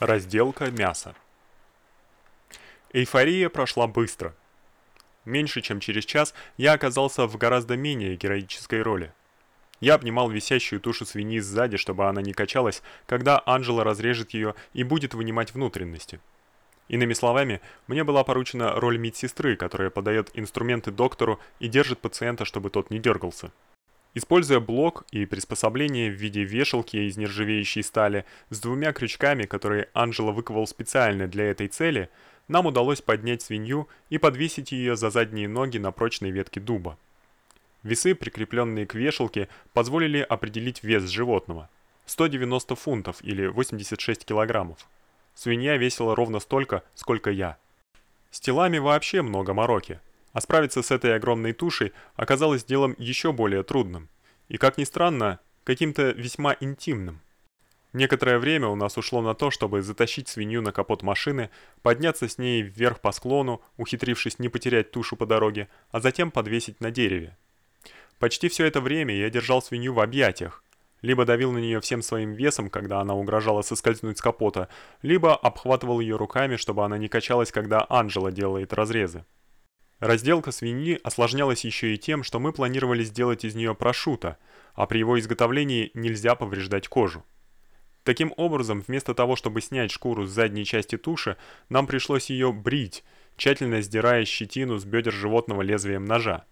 Разделка мяса. Эйфория прошла быстро. Меньше чем через час я оказался в гораздо менее героической роли. Я обнимал висящую тушу свиньи сзади, чтобы она не качалась, когда Анжела разрежет ее и будет вынимать внутренности. Иными словами, мне была поручена роль медсестры, которая подает инструменты доктору и держит пациента, чтобы тот не дергался. Используя блок и приспособление в виде вешалки из нержавеющей стали с двумя крючками, которые Анжела выковал специально для этой цели, нам удалось поднять свинью и подвесить ее за задние ноги на прочной ветке дуба. Весы, прикрепленные к вешалке, позволили определить вес животного 190 фунтов или 86 килограммов. Свинья весила ровно столько, сколько я. С телами вообще много мороки. А справиться с этой огромной тушей оказалось делом еще более трудным. И, как ни странно, каким-то весьма интимным. Некоторое время у нас ушло на то, чтобы затащить свинью на капот машины, подняться с ней вверх по склону, ухитрившись не потерять тушу по дороге, а затем подвесить на дереве. Почти все это время я держал свинью в объятиях, либо давил на нее всем своим весом, когда она угрожала соскользнуть с капота, либо обхватывал ее руками, чтобы она не качалась, когда Анжела делает разрезы. Разделка свиньи осложнялась еще и тем, что мы планировали сделать из нее прошутто, а при его изготовлении нельзя повреждать кожу. Таким образом, вместо того, чтобы снять шкуру с задней части туши, нам пришлось ее брить, тщательно сдирая щетину с бедер животного лезвием ножа.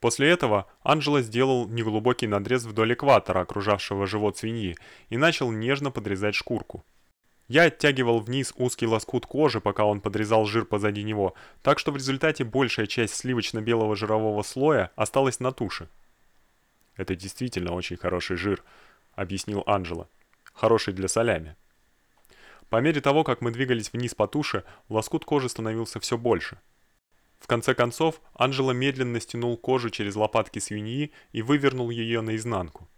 После этого Анжела сделал неглубокий надрез вдоль экватора, окружавшего живот свиньи, и начал нежно подрезать шкурку. Я оттягивал вниз узкий лоскут кожи, пока он подрезал жир позади него, так что в результате большая часть сливочно-белого жирового слоя осталась на туше. Это действительно очень хороший жир, объяснил Анжела. Хороший для солями. По мере того, как мы двигались вниз по туше, лоскут кожи становился все больше. В конце концов, Анжела медленно стянул кожу через лопатки свиньи и вывернул ее наизнанку.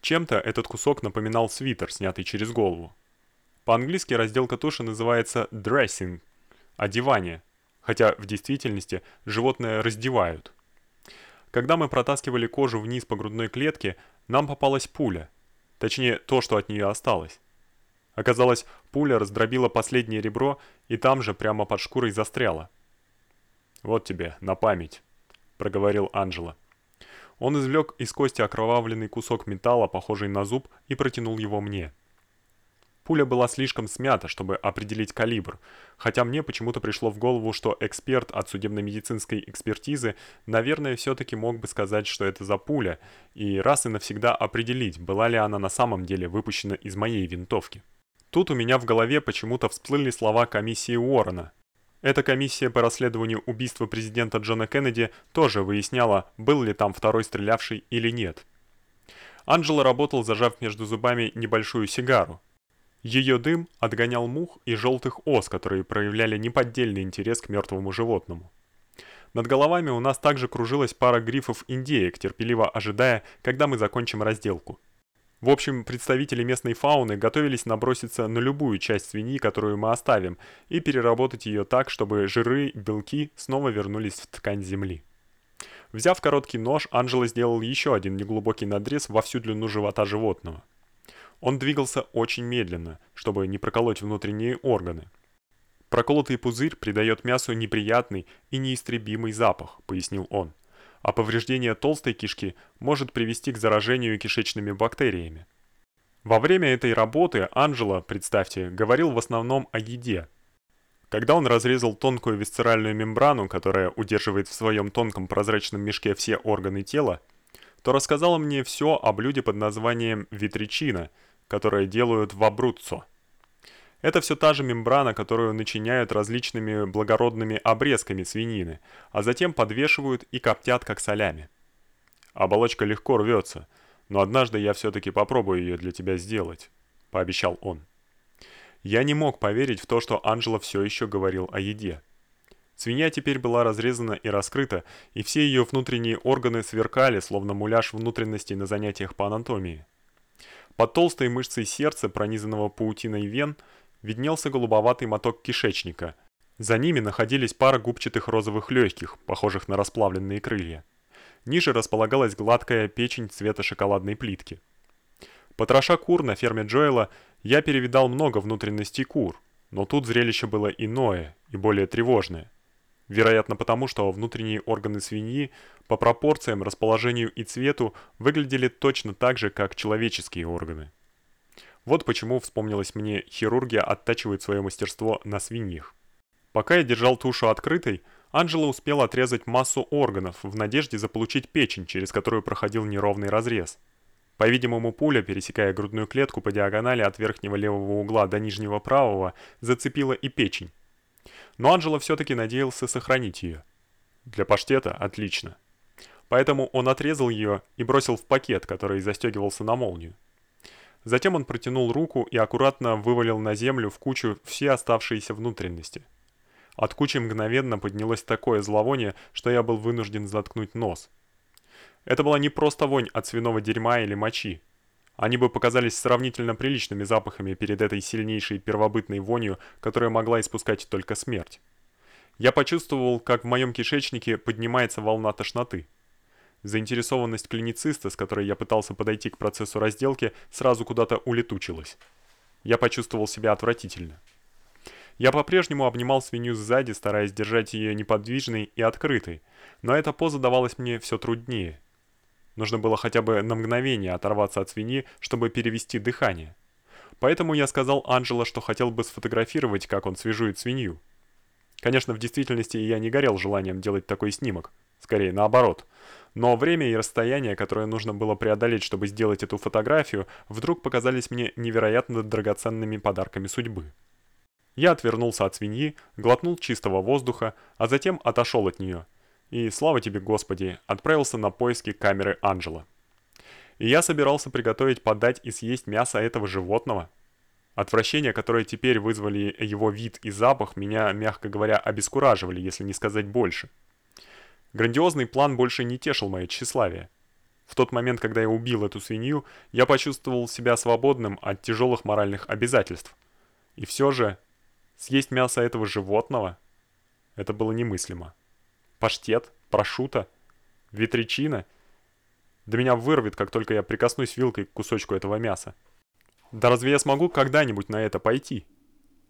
Чем-то этот кусок напоминал свитер, снятый через голову. По-английски разделка туши называется dressing одевание, хотя в действительности животное раздевают. Когда мы протаскивали кожу вниз по грудной клетке, нам попалась пуля. Точнее, то, что от нее осталось. Оказалось, пуля раздробила последнее ребро и там же прямо под шкурой застряла. Вот тебе на память, проговорил Анжела. Он извлек из кости окровавленный кусок металла, похожий на зуб, и протянул его мне. Пуля была слишком смята, чтобы определить калибр, хотя мне почему-то пришло в голову, что эксперт от судебно-медицинской экспертизы, наверное, все таки мог бы сказать, что это за пуля, и раз и навсегда определить, была ли она на самом деле выпущена из моей винтовки. Тут у меня в голове почему-то всплыли слова комиссии Уоррена. Эта комиссия по расследованию убийства президента Джона Кеннеди тоже выясняла, был ли там второй стрелявший или нет. Анджело работал, зажав между зубами небольшую сигару. Ее дым отгонял мух и желтых ос, которые проявляли неподдельный интерес к мертвому животному. Над головами у нас также кружилась пара грифов-индеек, терпеливо ожидая, когда мы закончим разделку. В общем, представители местной фауны готовились наброситься на любую часть свиньи, которую мы оставим, и переработать ее так, чтобы жиры, белки снова вернулись в ткань земли. Взяв короткий нож, Анжела сделал еще один неглубокий надрез во всю длину живота животного. Он двигался очень медленно, чтобы не проколоть внутренние органы. Проколотый пузырь придает мясу неприятный и неистребимый запах, пояснил он. А повреждение толстой кишки может привести к заражению кишечными бактериями. Во время этой работы Анжела, представьте, говорил в основном о еде. Когда он разрезал тонкую висцеральную мембрану, которая удерживает в своем тонком прозрачном мешке все органы тела, то рассказал мне все о блюде под названием витричина – которое делают в абруццо. Это все та же мембрана, которую начиняют различными благородными обрезками свинины, а затем подвешивают и коптят как солями. Оболочка легко рвется, но однажды я все таки попробую ее для тебя сделать, пообещал он. Я не мог поверить в то, что Анжела все еще говорил о еде. Свинья теперь была разрезана и раскрыта, и все ее внутренние органы сверкали, словно муляж внутренностей на занятиях по анатомии. Под толстой мышцей сердца, пронизанного паутиной вен, виднелся голубоватый моток кишечника. За ними находились пара губчатых розовых легких, похожих на расплавленные крылья. Ниже располагалась гладкая печень цвета шоколадной плитки. Потроша кур на ферме Джоэла, я перевидал много внутренностей кур, но тут зрелище было иное и более тревожное. Вероятно потому, что внутренние органы свиньи по пропорциям, расположению и цвету выглядели точно так же, как человеческие органы. Вот почему вспомнилось мне, хирурги оттачивают свое мастерство на свиньях. Пока я держал тушу открытой, Анжела успела отрезать массу органов в надежде заполучить печень, через которую проходил неровный разрез. По-видимому, пуля, пересекая грудную клетку по диагонали от верхнего левого угла до нижнего правого, зацепила и печень. Но Анжела все-таки надеялся сохранить ее. Для паштета отлично. Поэтому он отрезал ее и бросил в пакет, который застегивался на молнию. Затем он протянул руку и аккуратно вывалил на землю в кучу все оставшиеся внутренности. От кучи мгновенно поднялось такое зловоние, что я был вынужден заткнуть нос. Это была не просто вонь от свиного дерьма или мочи. Они бы показались сравнительно приличными запахами перед этой сильнейшей первобытной вонью, которая могла испускать только смерть. Я почувствовал, как в моем кишечнике поднимается волна тошноты. Заинтересованность клинициста, с которой я пытался подойти к процессу разделки, сразу куда-то улетучилась. Я почувствовал себя отвратительно. Я по-прежнему обнимал свинью сзади, стараясь держать ее неподвижной и открытой, но эта поза давалась мне все труднее. Нужно было хотя бы на мгновение оторваться от свиньи, чтобы перевести дыхание. Поэтому я сказал Анджело, что хотел бы сфотографировать, как он свежует свинью. Конечно, в действительности я не горел желанием делать такой снимок, скорее наоборот. Но время и расстояние, которое нужно было преодолеть, чтобы сделать эту фотографию, вдруг показались мне невероятно драгоценными подарками судьбы. Я отвернулся от свиньи, глотнул чистого воздуха, а затем отошел от нее. И, слава тебе, Господи, отправился на поиски камеры Анджела. И я собирался приготовить, подать и съесть мясо этого животного. Отвращение, которое теперь вызвали его вид и запах, меня, мягко говоря, обескураживали, если не сказать больше. Грандиозный план больше не тешил мое тщеславие. В тот момент, когда я убил эту свинью, я почувствовал себя свободным от тяжелых моральных обязательств. И все же Съесть мясо этого животного? Это было немыслимо. Паштет, прошута, ветречина. Да меня вырвет, как только я прикоснусь вилкой к кусочку этого мяса. Да разве я смогу когда-нибудь на это пойти?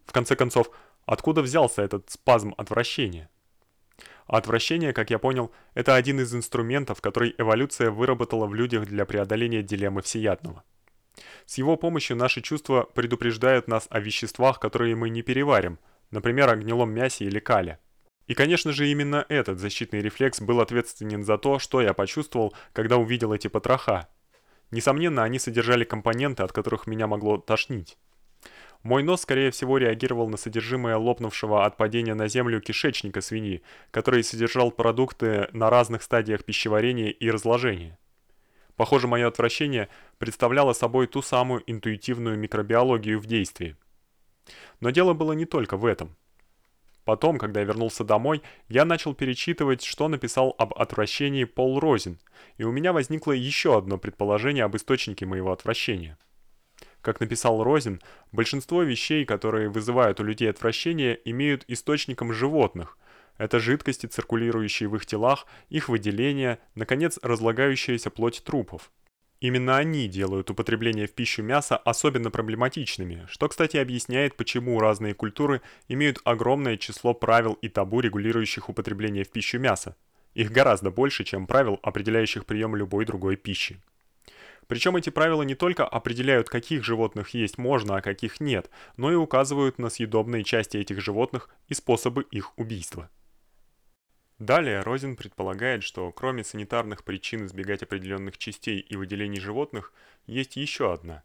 В конце концов, откуда взялся этот спазм отвращения? отвращение, как я понял, это один из инструментов, который эволюция выработала в людях для преодоления дилеммы всеядного. С его помощью наши чувства предупреждают нас о веществах, которые мы не переварим, например, о гнилом мясе или кале. И, конечно же, именно этот защитный рефлекс был ответственен за то, что я почувствовал, когда увидел эти потроха. Несомненно, они содержали компоненты, от которых меня могло тошнить. Мой нос, скорее всего, реагировал на содержимое лопнувшего от падения на землю кишечника свиньи, который содержал продукты на разных стадиях пищеварения и разложения. Похоже, мое отвращение представляло собой ту самую интуитивную микробиологию в действии. Но дело было не только в этом. Потом, когда я вернулся домой, я начал перечитывать, что написал об отвращении Пол Розин, и у меня возникло еще одно предположение об источнике моего отвращения. Как написал Розин, большинство вещей, которые вызывают у людей отвращение, имеют источником животных – это жидкости, циркулирующие в их телах, их выделения, наконец, разлагающаяся плоть трупов. Именно они делают употребление в пищу мяса особенно проблематичными, что, кстати, объясняет, почему разные культуры имеют огромное число правил и табу, регулирующих употребление в пищу мяса. Их гораздо больше, чем правил, определяющих прием любой другой пищи. Причем эти правила не только определяют, каких животных есть можно, а каких нет, но и указывают на съедобные части этих животных и способы их убийства. Далее Розин предполагает, что кроме санитарных причин избегать определенных частей и выделений животных, есть еще одна.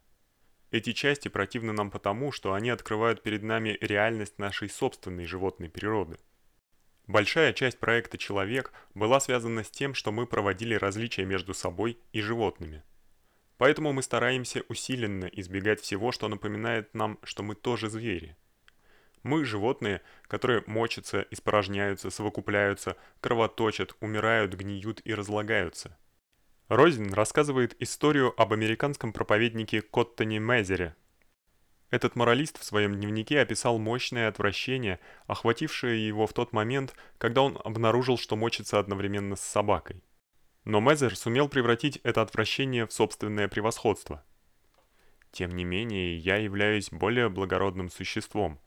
Эти части противны нам потому, что они открывают перед нами реальность нашей собственной животной природы. Большая часть проекта «Человек» была связана с тем, что мы проводили различия между собой и животными. Поэтому мы стараемся усиленно избегать всего, что напоминает нам, что мы тоже звери. Мы животные, которые мочатся, испражняются, совокупляются, кровоточат, умирают, гниют и разлагаются. Розин рассказывает историю об американском проповеднике Коттоне Мезере. Этот моралист в своем дневнике описал мощное отвращение, охватившее его в тот момент, когда он обнаружил, что мочится одновременно с собакой. Но Мезер сумел превратить это отвращение в собственное превосходство. Тем не менее, я являюсь более благородным существом,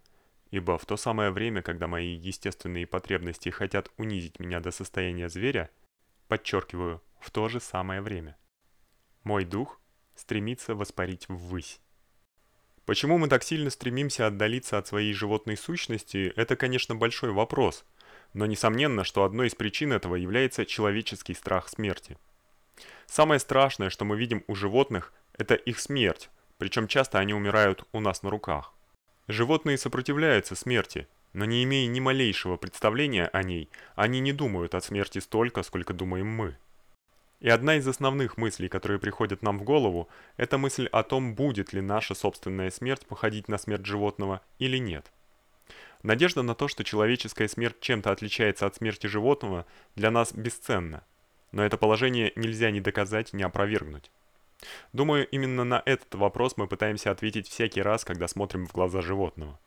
ибо в то самое время, когда мои естественные потребности хотят унизить меня до состояния зверя, подчеркиваю, в то же самое время, мой дух стремится воспарить ввысь. Почему мы так сильно стремимся отдалиться от своей животной сущности, это, конечно, большой вопрос, но несомненно, что одной из причин этого является человеческий страх смерти. Самое страшное, что мы видим у животных, это их смерть, причем часто они умирают у нас на руках. Животные сопротивляются смерти, но не имея ни малейшего представления о ней, они не думают о смерти столько, сколько думаем мы. И одна из основных мыслей, которые приходят нам в голову, это мысль о том, будет ли наша собственная смерть походить на смерть животного или нет. Надежда на то, что человеческая смерть чем-то отличается от смерти животного, для нас бесценна. Но это положение нельзя ни доказать, ни опровергнуть. Думаю, именно на этот вопрос мы пытаемся ответить всякий раз, когда смотрим в глаза животного.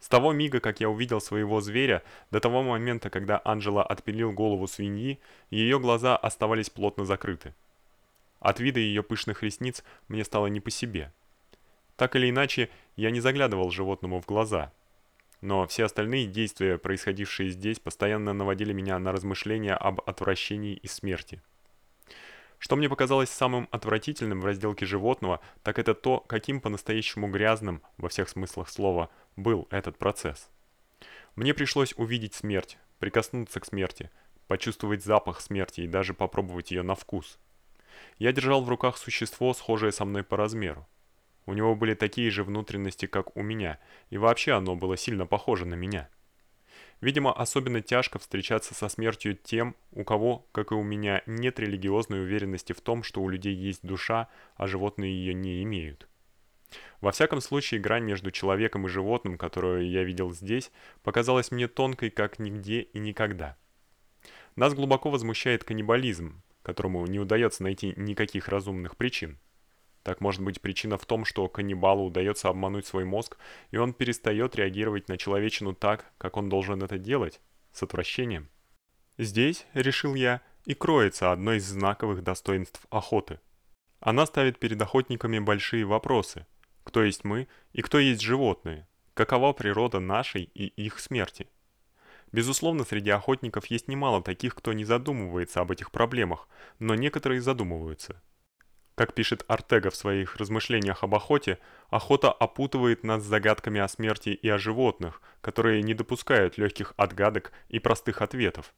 С того мига, как я увидел своего зверя, до того момента, когда Анжела отпилил голову свиньи, ее глаза оставались плотно закрыты. От вида ее пышных ресниц мне стало не по себе. Так или иначе, я не заглядывал животному в глаза. Но все остальные действия, происходившие здесь, постоянно наводили меня на размышления об отвращении и смерти. Что мне показалось самым отвратительным в разделке животного, так это то, каким по-настоящему грязным, во всех смыслах слова, был этот процесс. Мне пришлось увидеть смерть, прикоснуться к смерти, почувствовать запах смерти и даже попробовать ее на вкус. Я держал в руках существо, схожее со мной по размеру. У него были такие же внутренности, как у меня, и вообще оно было сильно похоже на меня. Видимо, особенно тяжко встречаться со смертью тем, у кого, как и у меня, нет религиозной уверенности в том, что у людей есть душа, а животные ее не имеют. Во всяком случае, грань между человеком и животным, которую я видел здесь, показалась мне тонкой, как нигде и никогда. Нас глубоко возмущает каннибализм, которому не удается найти никаких разумных причин. Так может быть причина в том, что каннибалу удается обмануть свой мозг, и он перестает реагировать на человечину так, как он должен это делать, с отвращением. Здесь, решил я, и кроется одно из знаковых достоинств охоты. Она ставит перед охотниками большие вопросы. Кто есть мы и кто есть животные? Какова природа нашей и их смерти? Безусловно, среди охотников есть немало таких, кто не задумывается об этих проблемах, но некоторые задумываются – как пишет Артега в своих размышлениях об охоте, охота опутывает нас загадками о смерти и о животных, которые не допускают легких отгадок и простых ответов.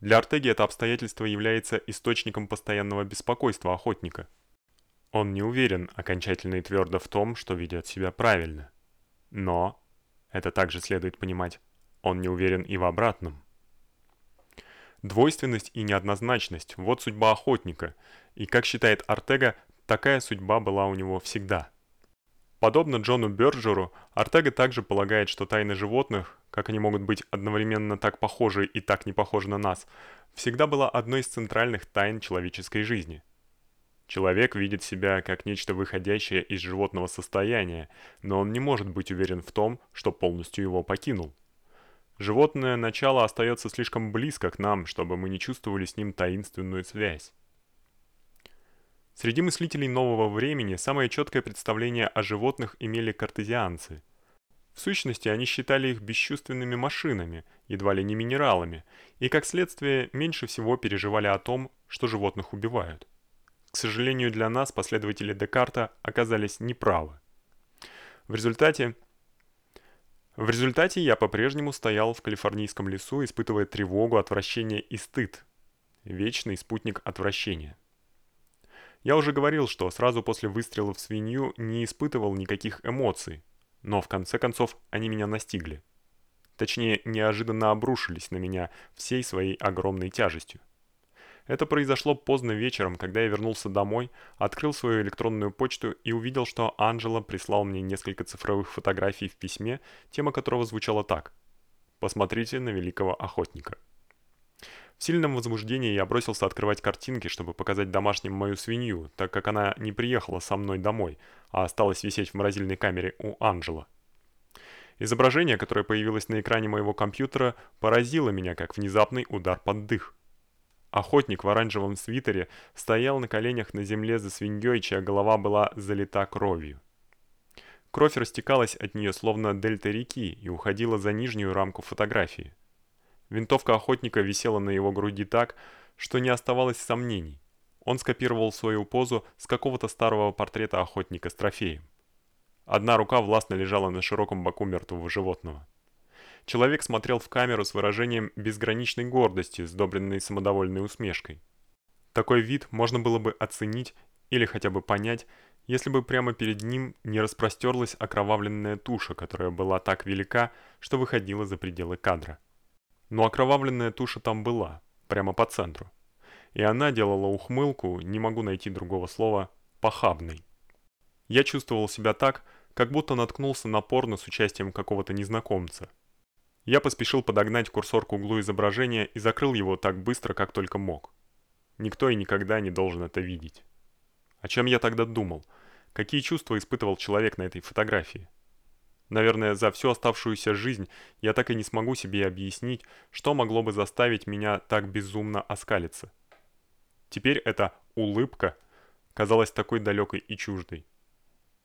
Для Артеги это обстоятельство является источником постоянного беспокойства охотника. Он не уверен окончательно и твердо в том, что ведет себя правильно. Но, это также следует понимать, он не уверен и в обратном. Двойственность и неоднозначность – вот судьба охотника, и, как считает Артега, такая судьба была у него всегда. Подобно Джону Бёрджеру, Артега также полагает, что тайны животных, как они могут быть одновременно так похожи и так не похожи на нас, всегда была одной из центральных тайн человеческой жизни. Человек видит себя как нечто выходящее из животного состояния, но он не может быть уверен в том, что полностью его покинул. Животное начало остается слишком близко к нам, чтобы мы не чувствовали с ним таинственную связь. Среди мыслителей нового времени самое четкое представление о животных имели картезианцы. В сущности, они считали их бесчувственными машинами, едва ли не минералами, и как следствие меньше всего переживали о том, что животных убивают. К сожалению для нас, последователи Декарта оказались неправы. В результате в результате я по-прежнему стоял в калифорнийском лесу, испытывая тревогу, отвращение и стыд. Вечный спутник отвращения. Я уже говорил, что сразу после выстрела в свинью не испытывал никаких эмоций, но в конце концов они меня настигли. Точнее, неожиданно обрушились на меня всей своей огромной тяжестью. Это произошло поздно вечером, когда я вернулся домой, открыл свою электронную почту и увидел, что Анжела прислал мне несколько цифровых фотографий в письме, тема которого звучала так: "Посмотрите на великого охотника". В сильном возбуждении я бросился открывать картинки, чтобы показать домашним мою свинью, так как она не приехала со мной домой, а осталась висеть в морозильной камере у Анжела. Изображение, которое появилось на экране моего компьютера, поразило меня как внезапный удар под дых. Охотник в оранжевом свитере стоял на коленях на земле за свиньей, чья голова была залита кровью. Кровь растекалась от нее словно дельта реки и уходила за нижнюю рамку фотографии. Винтовка охотника висела на его груди так, что не оставалось сомнений. Он скопировал свою позу с какого-то старого портрета охотника с трофеем. Одна рука властно лежала на широком боку мертвого животного. Человек смотрел в камеру с выражением безграничной гордости, сдобренной самодовольной усмешкой. Такой вид можно было бы оценить или хотя бы понять, если бы прямо перед ним не распростерлась окровавленная туша, которая была так велика, что выходила за пределы кадра. Но окровавленная туша там была, прямо по центру. И она делала ухмылку, не могу найти другого слова, похабной. Я чувствовал себя так, как будто наткнулся на порно с участием какого-то незнакомца. Я поспешил подогнать курсор к углу изображения и закрыл его так быстро, как только мог. Никто и никогда не должен это видеть. О чем я тогда думал? Какие чувства испытывал человек на этой фотографии? Наверное, за всю оставшуюся жизнь я так и не смогу себе объяснить, что могло бы заставить меня так безумно оскалиться. Теперь эта улыбка казалась такой далекой и чуждой.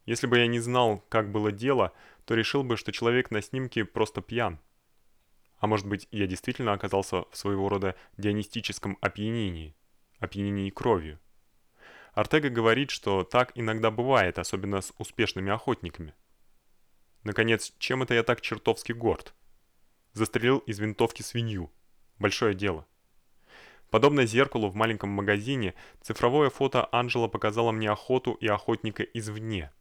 Если бы я не знал, как было дело, то решил бы, что человек на снимке просто пьян. А может быть, я действительно оказался в своего рода дионистическом опьянении, опьянении кровью. Артега говорит, что так иногда бывает, особенно с успешными охотниками. Наконец, чем это я так чертовски горд? Застрелил из винтовки свинью. Большое дело. Подобно зеркалу в маленьком магазине, цифровое фото Анжела показало мне охоту и охотника извне.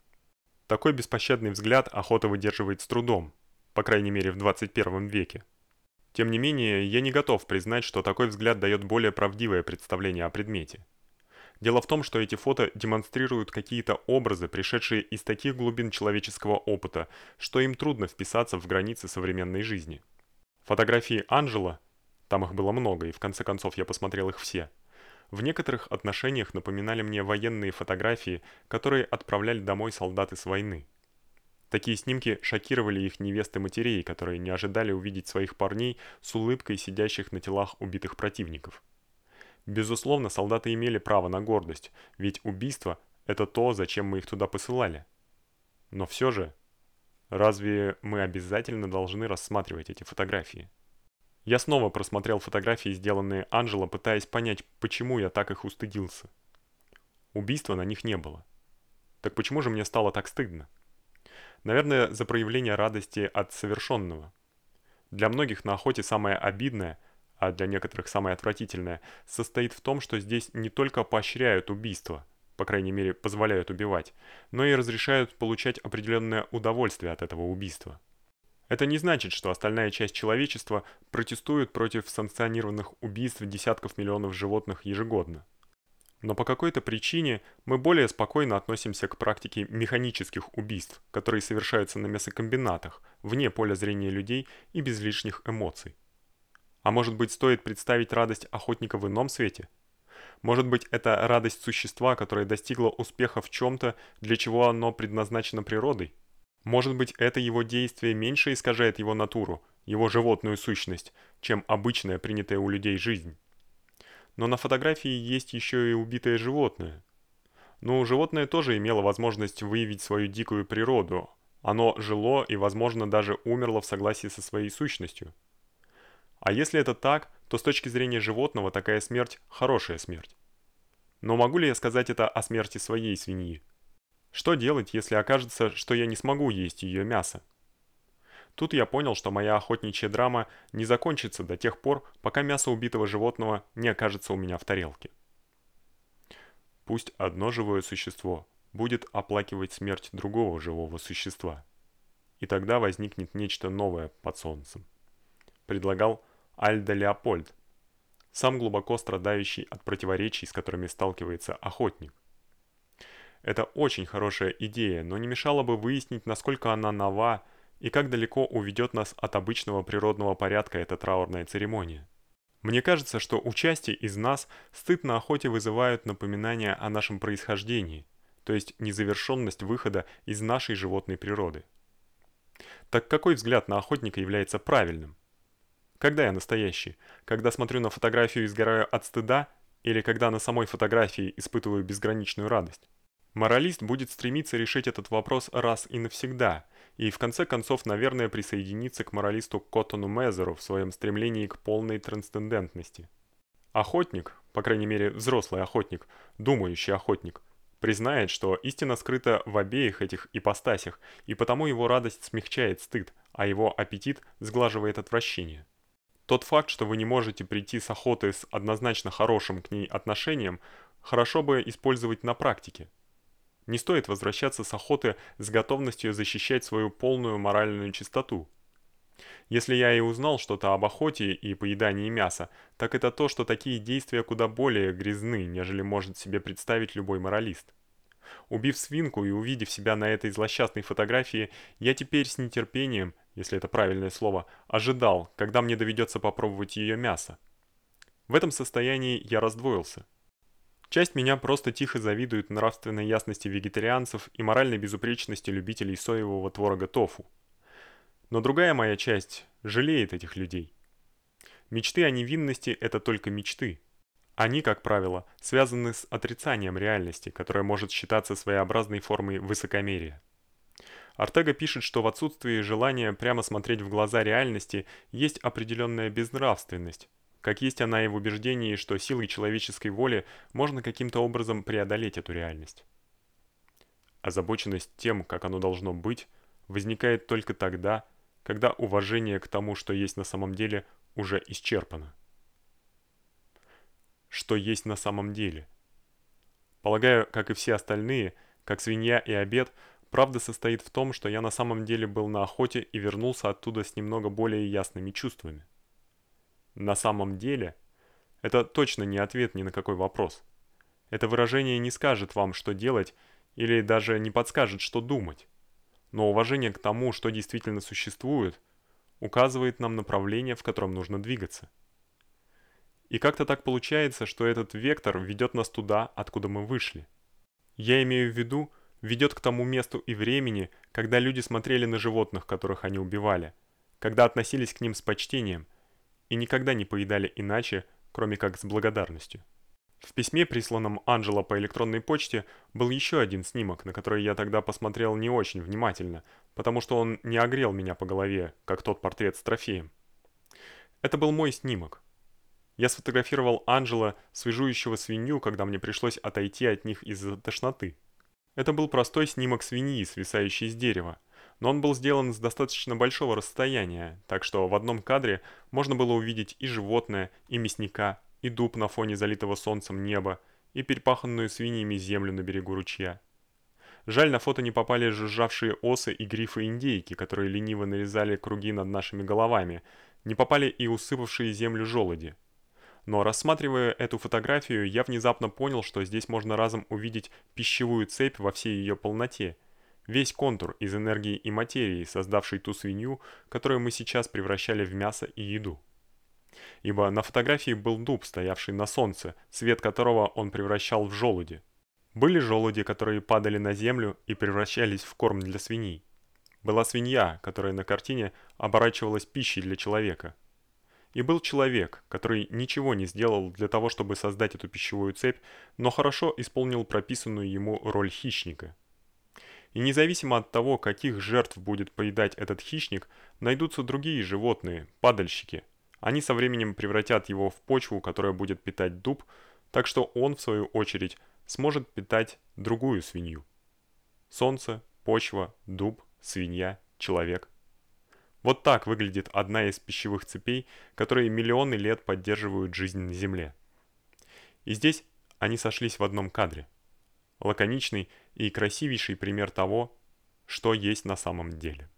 Такой беспощадный взгляд охота выдерживает с трудом, по крайней мере в 21 веке. Тем не менее, я не готов признать, что такой взгляд дает более правдивое представление о предмете. Дело в том, что эти фото демонстрируют какие-то образы, пришедшие из таких глубин человеческого опыта, что им трудно вписаться в границы современной жизни. Фотографии Анжела, там их было много, и в конце концов я посмотрел их все, в некоторых отношениях напоминали мне военные фотографии, которые отправляли домой солдаты с войны. Такие снимки шокировали их невесты матерей, которые не ожидали увидеть своих парней с улыбкой сидящих на телах убитых противников. Безусловно, солдаты имели право на гордость, ведь убийство это то, зачем мы их туда посылали. Но все же, разве мы обязательно должны рассматривать эти фотографии? Я снова просмотрел фотографии, сделанные Анжело, пытаясь понять, почему я так их устыдился. Убийства на них не было. Так почему же мне стало так стыдно? Наверное, за проявление радости от совершенного. Для многих на охоте самое обидное – а для некоторых самое отвратительное, состоит в том, что здесь не только поощряют убийство, по крайней мере, позволяют убивать, но и разрешают получать определенное удовольствие от этого убийства. Это не значит, что остальная часть человечества протестует против санкционированных убийств десятков миллионов животных ежегодно. Но по какой-то причине мы более спокойно относимся к практике механических убийств, которые совершаются на мясокомбинатах, вне поля зрения людей и без лишних эмоций. А может быть, стоит представить радость охотника в ином свете? Может быть, это радость существа, которое достигло успеха в чем то для чего оно предназначено природой? Может быть, это его действие меньше искажает его натуру, его животную сущность, чем обычная принятая у людей жизнь? Но на фотографии есть еще и убитое животное. Ну, животное тоже имело возможность выявить свою дикую природу. Оно жило и, возможно, даже умерло в согласии со своей сущностью. А если это так, то с точки зрения животного такая смерть хорошая смерть. Но могу ли я сказать это о смерти своей свиньи? Что делать, если окажется, что я не смогу есть ее мясо? Тут я понял, что моя охотничья драма не закончится до тех пор, пока мясо убитого животного не окажется у меня в тарелке. Пусть одно живое существо будет оплакивать смерть другого живого существа. И тогда возникнет нечто новое под солнцем. Предлагал Альда Леопольд, сам глубоко страдающий от противоречий, с которыми сталкивается охотник. Это очень хорошая идея, но не мешало бы выяснить, насколько она нова и как далеко уведет нас от обычного природного порядка эта траурная церемония. Мне кажется, что у части из нас стыд на охоте вызывают напоминание о нашем происхождении, то есть незавершенность выхода из нашей животной природы. Так какой взгляд на охотника является правильным? Когда я настоящий? Когда смотрю на фотографию и сгораю от стыда или когда на самой фотографии испытываю безграничную радость? Моралист будет стремиться решить этот вопрос раз и навсегда, и в конце концов, наверное, присоединиться к моралисту Коттону Мезеру в своем стремлении к полной трансцендентности. Охотник, по крайней мере, взрослый охотник, думающий охотник, признает, что истина скрыта в обеих этих ипостасях, и потому его радость смягчает стыд, а его аппетит сглаживает отвращение. Тот факт, что вы не можете прийти с охоты с однозначно хорошим к ней отношением, хорошо бы использовать на практике. Не стоит возвращаться с охоты с готовностью защищать свою полную моральную чистоту. Если я и узнал что-то об охоте и поедании мяса, так это то, что такие действия куда более грязны, нежели может себе представить любой моралист. Убив свинку и увидев себя на этой злосчастной фотографии, я теперь с нетерпением, если это правильное слово, ожидал, когда мне доведется попробовать ее мясо. В этом состоянии я раздвоился. Часть меня просто тихо завидует нравственной ясности вегетарианцев и моральной безупречности любителей соевого творога тофу. Но другая моя часть жалеет этих людей. Мечты о невинности это только мечты. Они, как правило, связаны с отрицанием реальности, которая может считаться своеобразной формой высокомерия. Артега пишет, что в отсутствии желания прямо смотреть в глаза реальности есть определенная безнравственность, как есть она и в убеждении, что силой человеческой воли можно каким-то образом преодолеть эту реальность. Озабоченность тем, как оно должно быть, возникает только тогда, когда уважение к тому, что есть на самом деле, уже исчерпано. Что есть на самом деле? Полагаю, как и все остальные, как свинья и обед, правда состоит в том, что я на самом деле был на охоте и вернулся оттуда с немного более ясными чувствами. На самом деле, это точно не ответ ни на какой вопрос. Это выражение не скажет вам, что делать, или даже не подскажет, что думать. Но уважение к тому, что действительно существует, указывает нам направление, в котором нужно двигаться. И как-то так получается, что этот вектор ведет нас туда, откуда мы вышли. Я имею в виду, ведет к тому месту и времени, когда люди смотрели на животных, которых они убивали, когда относились к ним с почтением – и никогда не поедали иначе, кроме как с благодарностью. В письме, присланном Анджело по электронной почте, был еще один снимок, на который я тогда посмотрел не очень внимательно, потому что он не огрел меня по голове, как тот портрет с трофеем. Это был мой снимок. Я сфотографировал Анджело, свежующего свинью, когда мне пришлось отойти от них из-за тошноты. Это был простой снимок свиньи, свисающей с дерева но он был сделан с достаточно большого расстояния, так что в одном кадре можно было увидеть и животное, и мясника, и дуб на фоне залитого солнцем неба, и перепаханную свиньями землю на берегу ручья. Жаль, на фото не попали жужжавшие осы и грифы индейки, которые лениво нарезали круги над нашими головами, не попали и усыпавшие землю желуди. Но рассматривая эту фотографию, я внезапно понял, что здесь можно разом увидеть пищевую цепь во всей ее полноте – весь контур из энергии и материи, создавший ту свинью, которую мы сейчас превращали в мясо и еду. Ибо на фотографии был дуб, стоявший на солнце, свет которого он превращал в желуди. Были желуди, которые падали на землю и превращались в корм для свиней. Была свинья, которая на картине оборачивалась пищей для человека. И был человек, который ничего не сделал для того, чтобы создать эту пищевую цепь, но хорошо исполнил прописанную ему роль хищника. И независимо от того, каких жертв будет поедать этот хищник, найдутся другие животные, падальщики. Они со временем превратят его в почву, которая будет питать дуб, так что он, в свою очередь, сможет питать другую свинью. Солнце, почва, дуб, свинья, человек. Вот так выглядит одна из пищевых цепей, которые миллионы лет поддерживают жизнь на Земле. И здесь они сошлись в одном кадре лаконичный и красивейший пример того, что есть на самом деле.